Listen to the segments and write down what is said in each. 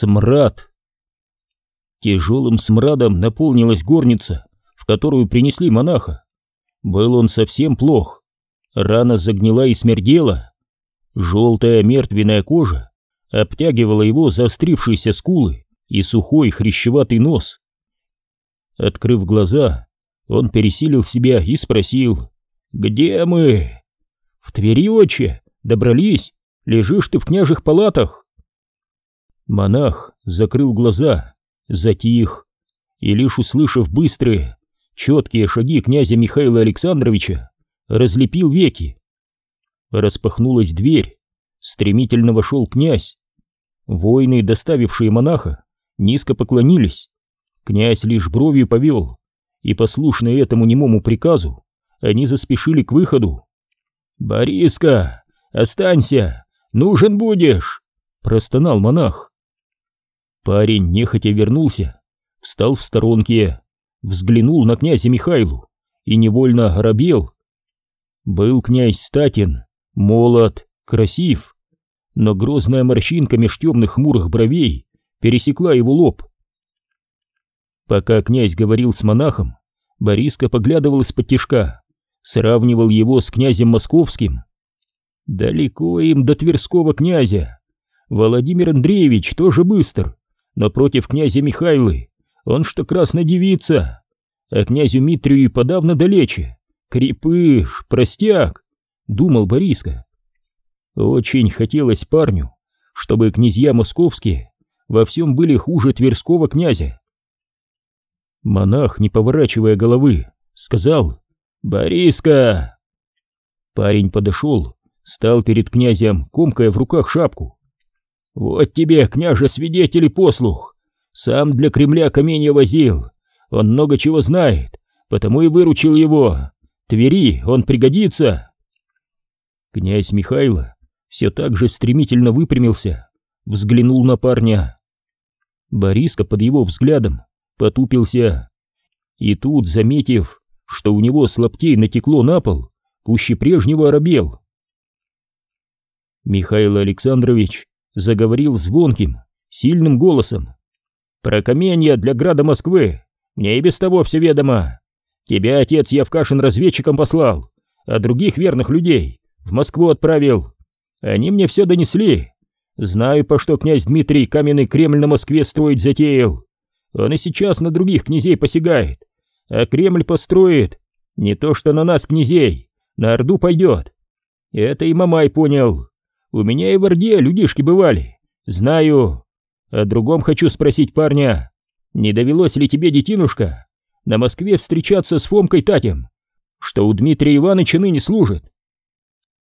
Смрад. Тяжелым смрадом наполнилась горница, в которую принесли монаха. Был он совсем плох. Рана загнила и смердела. Желтая мертвенная кожа обтягивала его заострившиеся скулы и сухой хрящеватый нос. Открыв глаза, он пересилил себя и спросил, «Где мы?» «В Твери, отче, добрались, лежишь ты в княжих палатах». Монах закрыл глаза, затих, и лишь услышав быстрые, четкие шаги князя Михаила Александровича, разлепил веки. Распахнулась дверь, стремительно вошел князь. Воины, доставившие монаха, низко поклонились. Князь лишь бровью повел, и, послушные этому немому приказу, они заспешили к выходу. «Бориска, останься, нужен будешь!» — простонал монах. Парень нехотя вернулся, встал в сторонке, взглянул на князя Михайлу и невольно оробел. Был князь статен, молод, красив, но грозная морщинка меж темных хмурых бровей пересекла его лоб. Пока князь говорил с монахом, Бориска поглядывал из-под тишка, сравнивал его с князем московским. Далеко им до Тверского князя. Владимир Андреевич тоже быстр, но против князя Михайлы он что красная девица, а князю Митрию и подавно далече. Крепыш, простяк, думал Бориска. Очень хотелось парню, чтобы князья московские во всем были хуже Тверского князя. Монах, не поворачивая головы, сказал «Бориска!». Парень подошел, стал перед князем, комкая в руках шапку. «Вот тебе, княже, свидетель и послух. Сам для Кремля каменья возил. Он много чего знает, потому и выручил его. Твери он пригодится». Князь Михайло все так же стремительно выпрямился, взглянул на парня. Бориска под его взглядом потупился. И тут, заметив, что у него с лаптей натекло на пол, пуще прежнего оробел. Михаил Александрович заговорил звонким, сильным голосом. «Про каменья для града Москвы мне и без того все ведомо. Тебя отец Явкашин разведчиком послал, а других верных людей в Москву отправил. Они мне все донесли. Знаю, по что князь Дмитрий каменный Кремль на Москве строить затеял. Он и сейчас на других князей посягает, а Кремль построит. Не то что на нас, князей, на Орду пойдет. Это и Мамай понял. У меня и в Орде людишки бывали. Знаю. О другом хочу спросить парня. Не довелось ли тебе, детинушка, на Москве встречаться с Фомкой Татем, что у Дмитрия Ивановича ныне служит?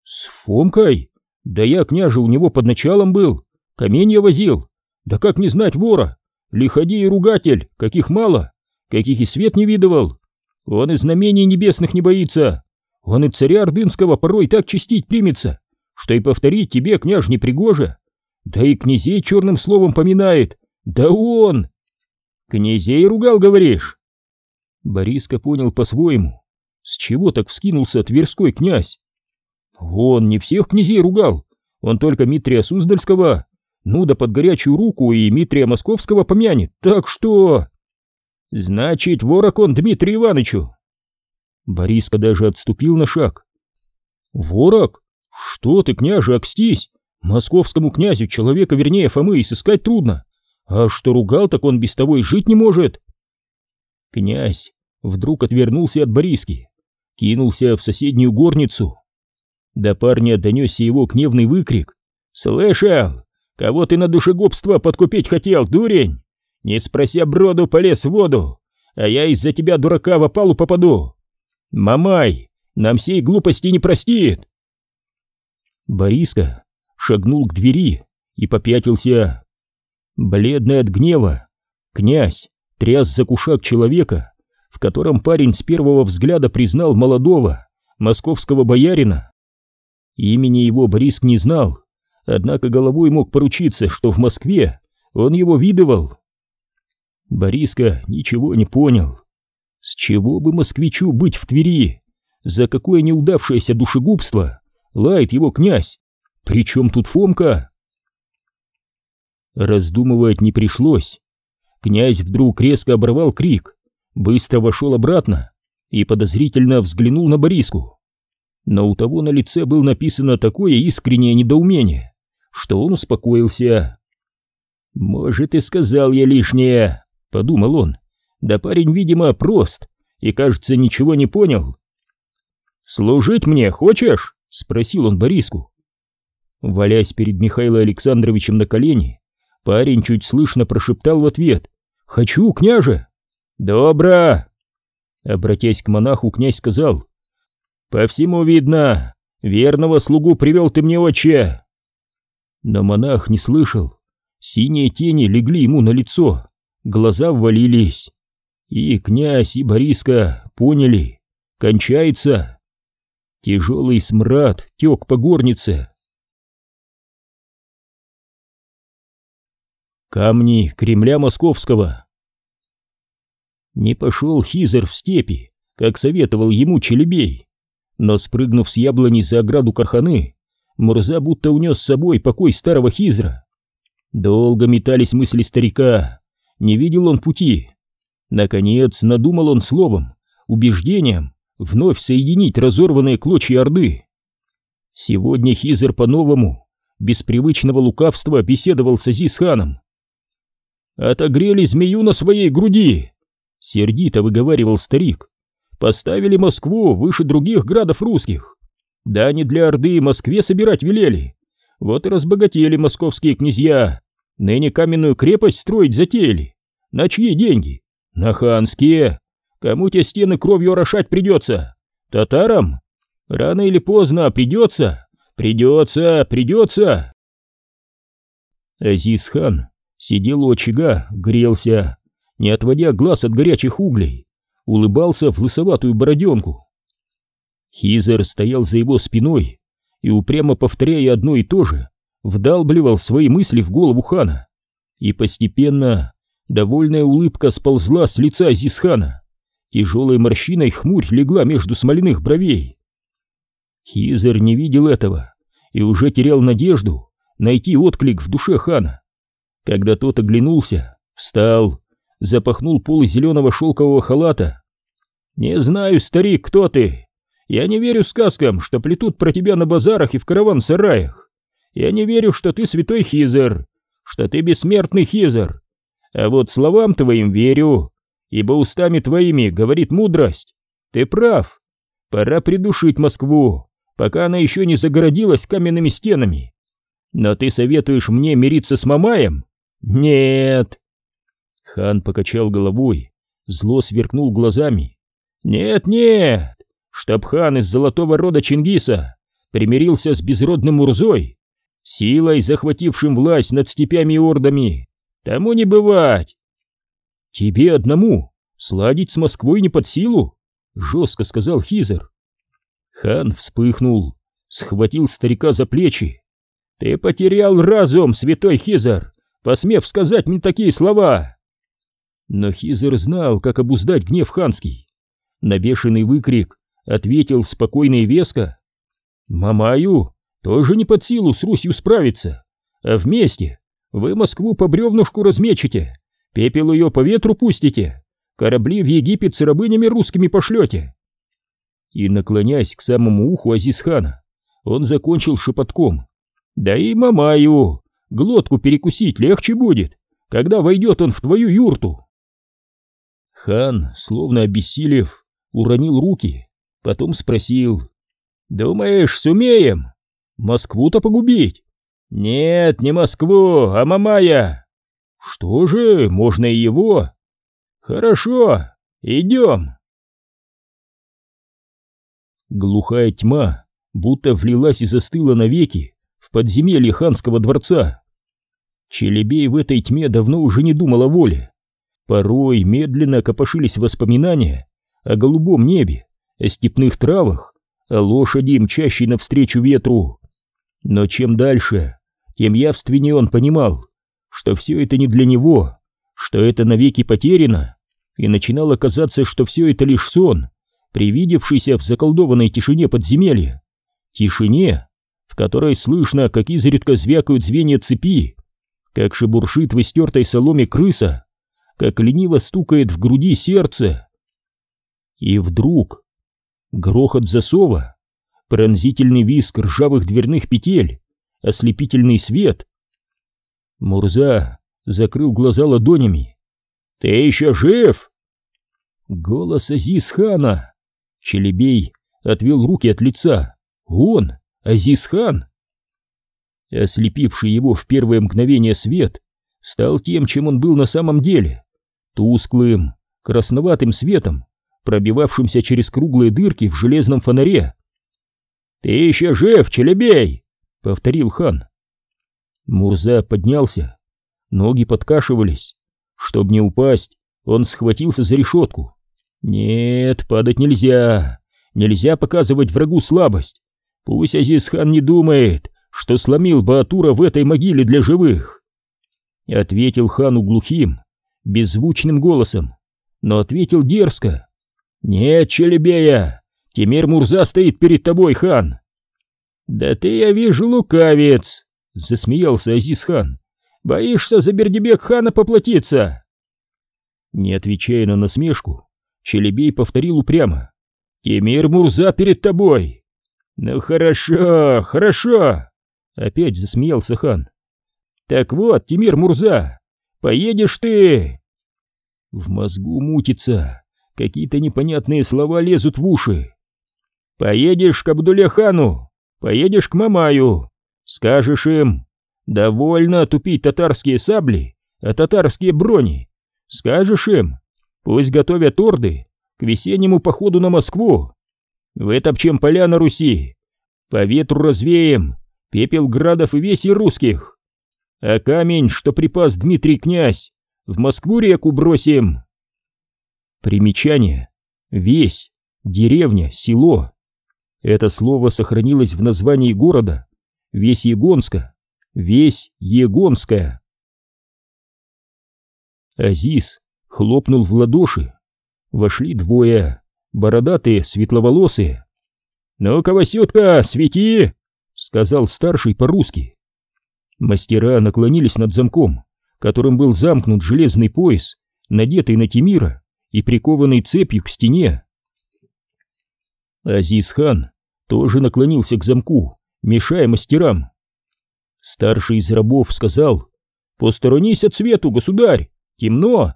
С Фомкой? Да я, княже, у него под началом был. Каменья возил. Да как не знать вора? Лиходей и ругатель, каких мало, каких и свет не видывал. Он и знамений небесных не боится. Он и царя Ордынского порой так чистить примется, что и повторить тебе, княж, не пригоже. Да и князей черным словом поминает. Да он! Князей ругал, говоришь? Бориска понял по-своему. С чего так вскинулся Тверской князь? Он не всех князей ругал, он только Митрия Суздальского, ну да под горячую руку и Митрия Московского помянет, так что... Значит, ворог он Дмитрию Ивановичу. Бориска даже отступил на шаг. Ворог? Что ты, княже, окстись? Московскому князю человека, вернее, Фомы, сыскать трудно. А что ругал, так он без того и жить не может. Князь вдруг отвернулся от Бориски, кинулся в соседнюю горницу. До парня донесся его гневный выкрик. «Слышал? Кого ты на душегубство подкупить хотел, дурень? Не спрося броду, полез в воду, а я из-за тебя, дурака, в опалу попаду. Мамай, нам всей глупости не простит!» Бориска шагнул к двери и попятился. Бледный от гнева, князь тряс за кушак человека, в котором парень с первого взгляда признал молодого московского боярина. Имени его Бориск не знал, однако головой мог поручиться, что в Москве он его видывал. Бориска ничего не понял. С чего бы москвичу быть в Твери? За какое неудавшееся душегубство лает его князь? Причем тут Фомка? Раздумывать не пришлось. Князь вдруг резко оборвал крик, быстро вошел обратно и подозрительно взглянул на Бориску. Но у того на лице было написано такое искреннее недоумение, что он успокоился. «Может, и сказал я лишнее», — подумал он. «Да парень, видимо, прост и, кажется, ничего не понял». «Служить мне хочешь?» — спросил он Бориску. Валясь перед Михаилом Александровичем на колени, парень чуть слышно прошептал в ответ «Хочу, княже!» «Добро!» Обратясь к монаху, князь сказал «По всему видно, верного слугу привел ты мне, отче!» Но монах не слышал. Синие тени легли ему на лицо, глаза ввалились. И князь, и Бориска поняли, кончается. Тяжелый смрад тек по горнице. Камни Кремля Московского Не пошел Хизер в степи, как советовал ему Челебей, но, спрыгнув с яблони за ограду Карханы, Мурза будто унес с собой покой старого Хизра. Долго метались мысли старика, не видел он пути. Наконец надумал он словом, убеждением, вновь соединить разорванные клочья Орды. Сегодня Хизер по-новому, без привычного лукавства, беседовал с Азизханом. «Отогрели змею на своей груди!» — сердито выговаривал старик. «Поставили Москву выше других градов русских. Да не для Орды Москве собирать велели. Вот и разбогатели московские князья. Ныне каменную крепость строить затеяли. На чьи деньги? На ханские. Кому те стены кровью орошать придется? Татарам? Рано или поздно придется. Придется, придется. Азиз хан сидел у очага, грелся, не отводя глаз от горячих углей, улыбался в лысоватую бороденку. Хизер стоял за его спиной и, упрямо повторяя одно и то же, вдалбливал свои мысли в голову хана, и постепенно довольная улыбка сползла с лица Зисхана, тяжелой морщиной хмурь легла между смоляных бровей. Хизер не видел этого и уже терял надежду найти отклик в душе хана. Когда тот оглянулся, встал, запахнул полы зеленого шелкового халата. «Не знаю, старик, кто ты. Я не верю сказкам, что плетут про тебя на базарах и в караван-сараях. Я не верю, что ты святой Хизер, что ты бессмертный Хизер. А вот словам твоим верю, ибо устами твоими говорит мудрость. Ты прав. Пора придушить Москву, пока она еще не загородилась каменными стенами. Но ты советуешь мне мириться с Мамаем? Нет. Хан покачал головой, зло сверкнул глазами. Нет, нет, чтоб хан из золотого рода Чингиса примирился с безродным Урзой, силой захватившим власть над степями и ордами. Тому не бывать. Тебе одному сладить с Москвой не под силу, жестко сказал Хизер. Хан вспыхнул, схватил старика за плечи. Ты потерял разум, святой Хизер, посмев сказать мне такие слова. Но Хизер знал, как обуздать гнев ханский. На бешеный выкрик ответил спокойно и веско. «Мамаю тоже не под силу с Русью справиться. А вместе вы Москву по бревнушку размечете, пепел ее по ветру пустите, корабли в Египет с рабынями русскими пошлете. И, наклоняясь к самому уху Азизхана, он закончил шепотком. «Да и Мамаю, глотку перекусить легче будет, когда войдет он в твою юрту». Хан, словно обессилев, уронил руки, потом спросил. «Думаешь, сумеем?» Москву-то погубить? Нет, не Москву, а Мамая. Что же, можно и его? Хорошо, идем. Глухая тьма будто влилась и застыла навеки в подземелье ханского дворца. Челебей в этой тьме давно уже не думал о воле. Порой медленно копошились воспоминания о голубом небе, о степных травах, о лошади, мчащей навстречу ветру, но чем дальше, тем явственнее он понимал, что все это не для него, что это навеки потеряно, и начинало казаться, что все это лишь сон, привидевшийся в заколдованной тишине подземелья. Тишине, в которой слышно, как изредка звякают звенья цепи, как шебуршит в истертой соломе крыса, как лениво стукает в груди сердце. И вдруг грохот засова, пронзительный визг ржавых дверных петель, ослепительный свет. Мурза закрыл глаза ладонями. «Ты еще жив?» Голос Азиз-хана. Челебей отвел руки от лица. «Он, Азиз-хан!» Ослепивший его в первое мгновение свет стал тем, чем он был на самом деле. Тусклым, красноватым светом, пробивавшимся через круглые дырки в железном фонаре. «Ты еще жив, Челебей!» — повторил хан. Мурза поднялся. Ноги подкашивались. Чтоб не упасть, он схватился за решетку. Нет, падать нельзя. Нельзя показывать врагу слабость. Пусть Азиз-хан не думает, что сломил Баатура в этой могиле для живых. Ответил хану глухим, беззвучным голосом, но ответил дерзко. «Нет, Челебея, Тимир Мурза стоит перед тобой, хан!» «Да ты, я вижу, лукавец!» — засмеялся Азиз-хан. «Боишься за Бердибек хана поплатиться?» Не отвечая на насмешку, Челебей повторил упрямо. «Тимир Мурза перед тобой!» «Ну хорошо, хорошо!» Опять засмеялся хан. «Так вот, Тимир Мурза, поедешь ты!» В мозгу мутится, какие-то непонятные слова лезут в уши. «Поедешь к Абдуле-хану, поедешь к Мамаю, скажешь им, довольно тупить татарские сабли, а татарские брони, скажешь им, Пусть готовят орды к весеннему походу на Москву. Вытопчем поля на Руси, по ветру развеем пепел градов и веси русских. А камень, что припас Дмитрий князь, в Москву реку бросим. Примечание. Весь, деревня, село. Это слово сохранилось в названии города. Весь Егонска, весь Егонская. Азиз хлопнул в ладоши. Вошли двое, бородатые, светловолосые. «Ну-ка, Васютка, свети!» — сказал старший по-русски. Мастера наклонились над замком, которым был замкнут железный пояс, надетый на Тимира и прикованный цепью к стене. Азиз-хан тоже наклонился к замку, мешая мастерам. Старший из рабов сказал, «Посторонись от свету, государь, темно!»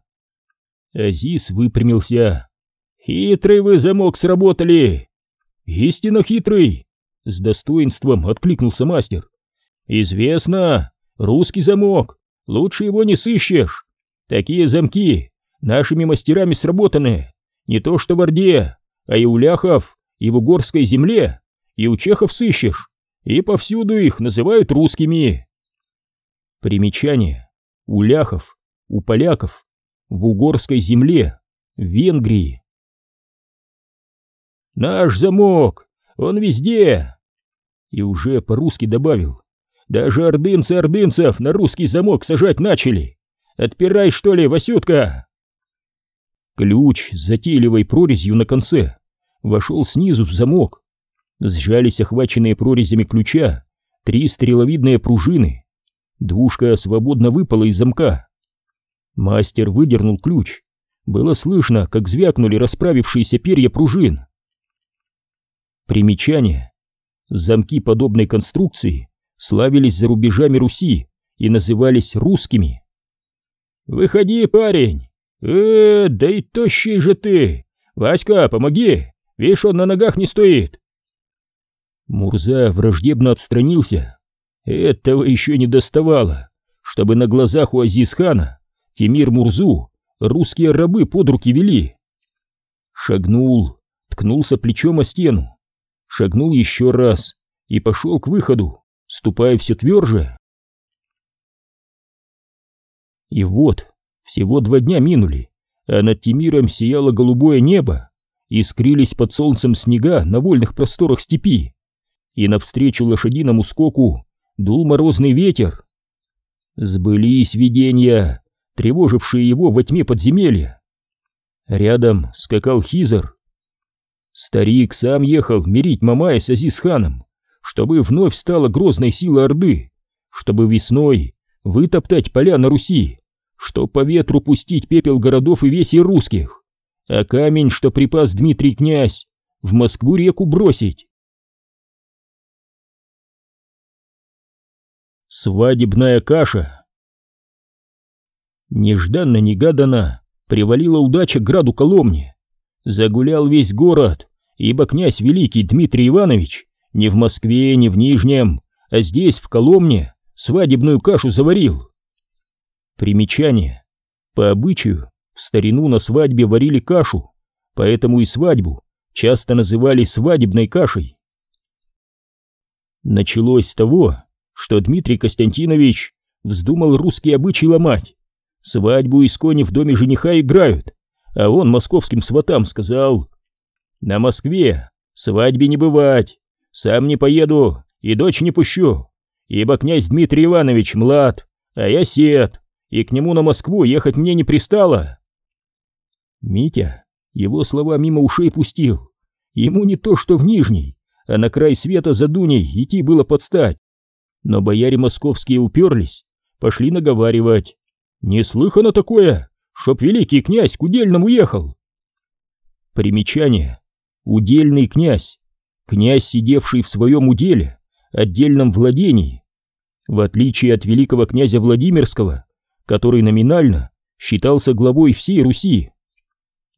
Азиз выпрямился. «Хитрый вы замок сработали!» «Истинно хитрый!» С достоинством откликнулся мастер. «Известно, русский замок, лучше его не сыщешь. Такие замки нашими мастерами сработаны, не то что в Орде, а и у ляхов, и в угорской земле, и у чехов сыщешь, и повсюду их называют русскими». Примечание. У ляхов, у поляков, в угорской земле, в Венгрии. «Наш замок! Он везде!» И уже по-русски добавил. «Даже ордынцы ордынцев на русский замок сажать начали! Отпирай, что ли, Васютка!» Ключ с затейливой прорезью на конце вошел снизу в замок. Сжались охваченные прорезями ключа три стреловидные пружины. Двушка свободно выпала из замка. Мастер выдернул ключ. Было слышно, как звякнули расправившиеся перья пружин. Примечание. Замки подобной конструкции славились за рубежами Руси и назывались русскими. «Выходи, парень! Э, да и тощий же ты! Васька, помоги! Видишь, он на ногах не стоит!» Мурза враждебно отстранился. Этого еще не доставало, чтобы на глазах у Азизхана Тимир Мурзу русские рабы под руки вели. Шагнул, ткнулся плечом о стену, шагнул еще раз и пошел к выходу, ступая все тверже. И вот, всего два дня минули, а над Тимиром сияло голубое небо, искрились под солнцем снега на вольных просторах степи, и навстречу лошадиному скоку дул морозный ветер. Сбылись видения, тревожившие его во тьме подземелья. Рядом скакал Хизер. Старик сам ехал мирить Мамая с Азизханом, чтобы вновь стала грозной сила Орды, чтобы весной вытоптать поля на Руси, что по ветру пустить пепел городов и весей русских, а камень, что припас Дмитрий князь, в Москву реку бросить. Свадебная каша Нежданно-негаданно привалила удача к граду Коломне. Загулял весь город, ибо князь великий Дмитрий Иванович не в Москве, не в Нижнем, а здесь, в Коломне, свадебную кашу заварил. Примечание. По обычаю, в старину на свадьбе варили кашу, поэтому и свадьбу часто называли свадебной кашей. Началось с того, что Дмитрий Константинович вздумал русский обычай ломать. Свадьбу из кони в доме жениха играют, а он московским сватам сказал, «На Москве свадьбе не бывать, сам не поеду и дочь не пущу, ибо князь Дмитрий Иванович млад, а я сед, и к нему на Москву ехать мне не пристало». Митя его слова мимо ушей пустил. Ему не то что в Нижний, а на край света за Дуней идти было подстать. Но бояре московские уперлись, пошли наговаривать. Неслыхано такое, чтоб великий князь к удельному ехал. Примечание. Удельный князь. Князь, сидевший в своем уделе, отдельном владении. В отличие от великого князя Владимирского, который номинально считался главой всей Руси.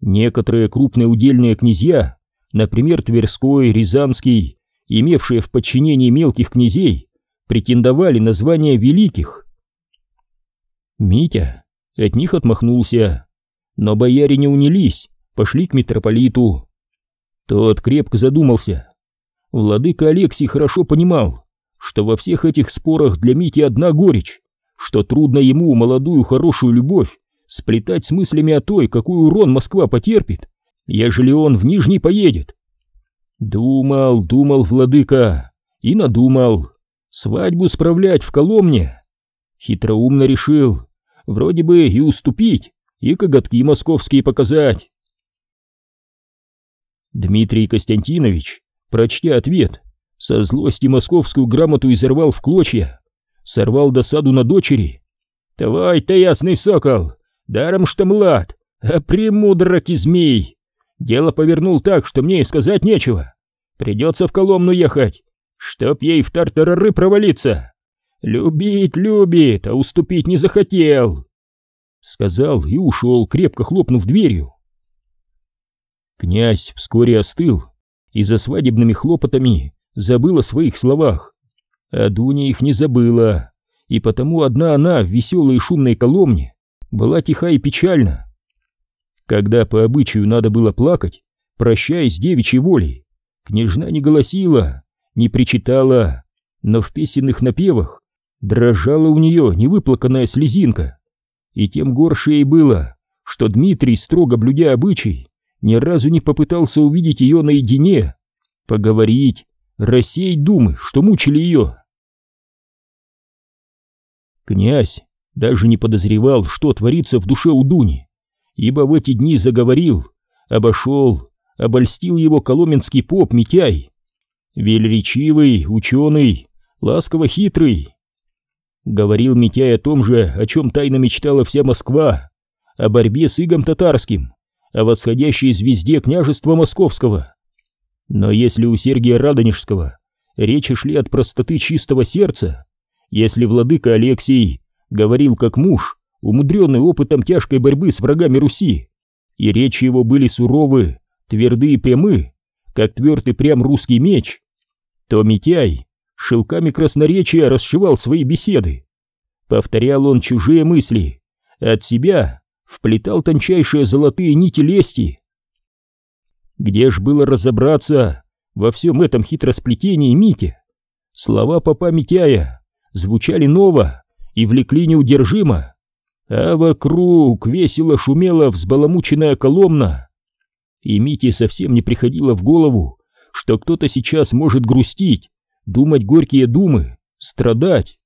Некоторые крупные удельные князья, например, Тверской, Рязанский, имевшие в подчинении мелких князей, претендовали на звание великих. Митя от них отмахнулся, но бояре не унялись, пошли к митрополиту. Тот крепко задумался. Владыка Алексий хорошо понимал, что во всех этих спорах для Мити одна горечь, что трудно ему молодую хорошую любовь сплетать с мыслями о той, какой урон Москва потерпит, ежели он в Нижний поедет. Думал, думал владыка и надумал свадьбу справлять в Коломне. Хитроумно решил, вроде бы и уступить, и коготки московские показать. Дмитрий Константинович, прочтя ответ, со злости московскую грамоту изорвал в клочья, сорвал досаду на дочери. «Давай-то, ясный сокол, даром что млад, а премудроки змей! Дело повернул так, что мне и сказать нечего. Придется в Коломну ехать, чтоб ей в тартарары провалиться. Любить любит, а уступить не захотел!» Сказал и ушел, крепко хлопнув дверью. Князь вскоре остыл и за свадебными хлопотами забыл о своих словах. А Дуня их не забыла, и потому одна она в веселой и шумной коломне была тиха и печальна. Когда по обычаю надо было плакать, прощаясь с девичьей волей, княжна не голосила, не причитала, но в песенных напевах дрожала у нее невыплаканная слезинка. И тем горше ей было, что Дмитрий, строго блюдя обычай, ни разу не попытался увидеть ее наедине, поговорить, рассеять думы, что мучили ее. Князь даже не подозревал, что творится в душе у Дуни, ибо в эти дни заговорил, обошел, обольстил его коломенский поп Митяй, велеречивый, ученый, ласково хитрый, Говорил Митяй о том же, о чем тайно мечтала вся Москва, о борьбе с игом татарским, о восходящей звезде княжества московского. Но если у Сергия Радонежского речи шли от простоты чистого сердца, если владыка Алексий говорил как муж, умудренный опытом тяжкой борьбы с врагами Руси, и речи его были суровы, тверды и прямы, как твердый прям русский меч, то Митяй шелками красноречия расшивал свои беседы. Повторял он чужие мысли, от себя вплетал тончайшие золотые нити лести. Где ж было разобраться во всем этом хитросплетении Мити? Слова попа Митяя звучали ново и влекли неудержимо, а вокруг весело шумела взбаламученная коломна. И Мите совсем не приходило в голову, что кто-то сейчас может грустить думать горькие думы, страдать.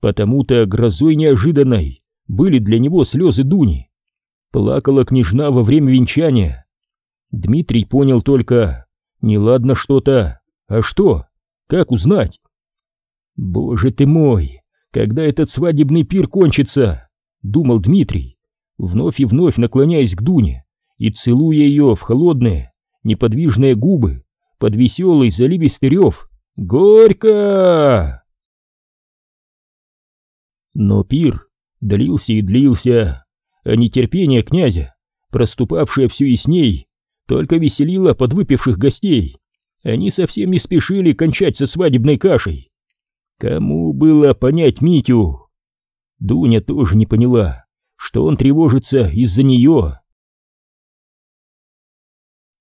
Потому-то грозой неожиданной были для него слезы Дуни. Плакала княжна во время венчания. Дмитрий понял только, неладно что-то, а что, как узнать? Боже ты мой, когда этот свадебный пир кончится, думал Дмитрий, вновь и вновь наклоняясь к Дуне и целуя ее в холодные, неподвижные губы под веселый заливистый рев «Горько!». Но пир длился и длился, а нетерпение князя, проступавшее все ясней, только веселило подвыпивших гостей. Они совсем не спешили кончать со свадебной кашей. Кому было понять Митю? Дуня тоже не поняла, что он тревожится из-за нее.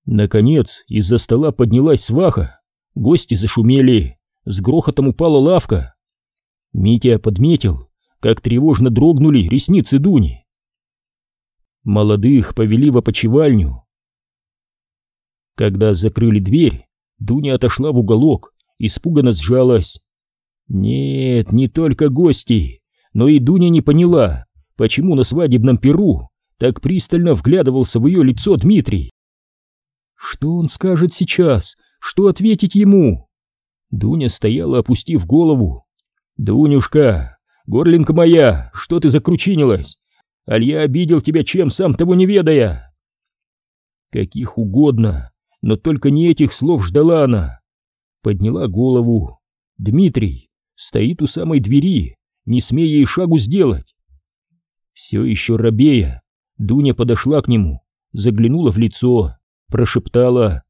Наконец из-за стола поднялась сваха, гости зашумели, с грохотом упала лавка. Митя подметил, как тревожно дрогнули ресницы Дуни. Молодых повели в опочивальню. Когда закрыли дверь, Дуня отошла в уголок, испуганно сжалась. Нет, не только гости, но и Дуня не поняла, почему на свадебном перу так пристально вглядывался в ее лицо Дмитрий. Что он скажет сейчас? Что ответить ему? Дуня стояла, опустив голову. «Дунюшка, горлинка моя, что ты закручинилась? Аль я обидел тебя чем, сам того не ведая?» Каких угодно, но только не этих слов ждала она. Подняла голову. Дмитрий стоит у самой двери, не смея и шагу сделать. Все еще робея, Дуня подошла к нему, заглянула в лицо прошептала.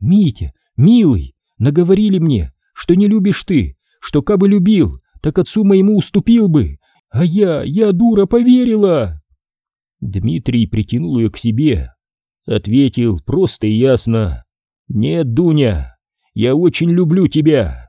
«Митя, милый, наговорили мне, что не любишь ты, что кабы любил, так отцу моему уступил бы, а я, я дура, поверила!» Дмитрий притянул ее к себе, ответил просто и ясно. «Нет, Дуня, я очень люблю тебя!»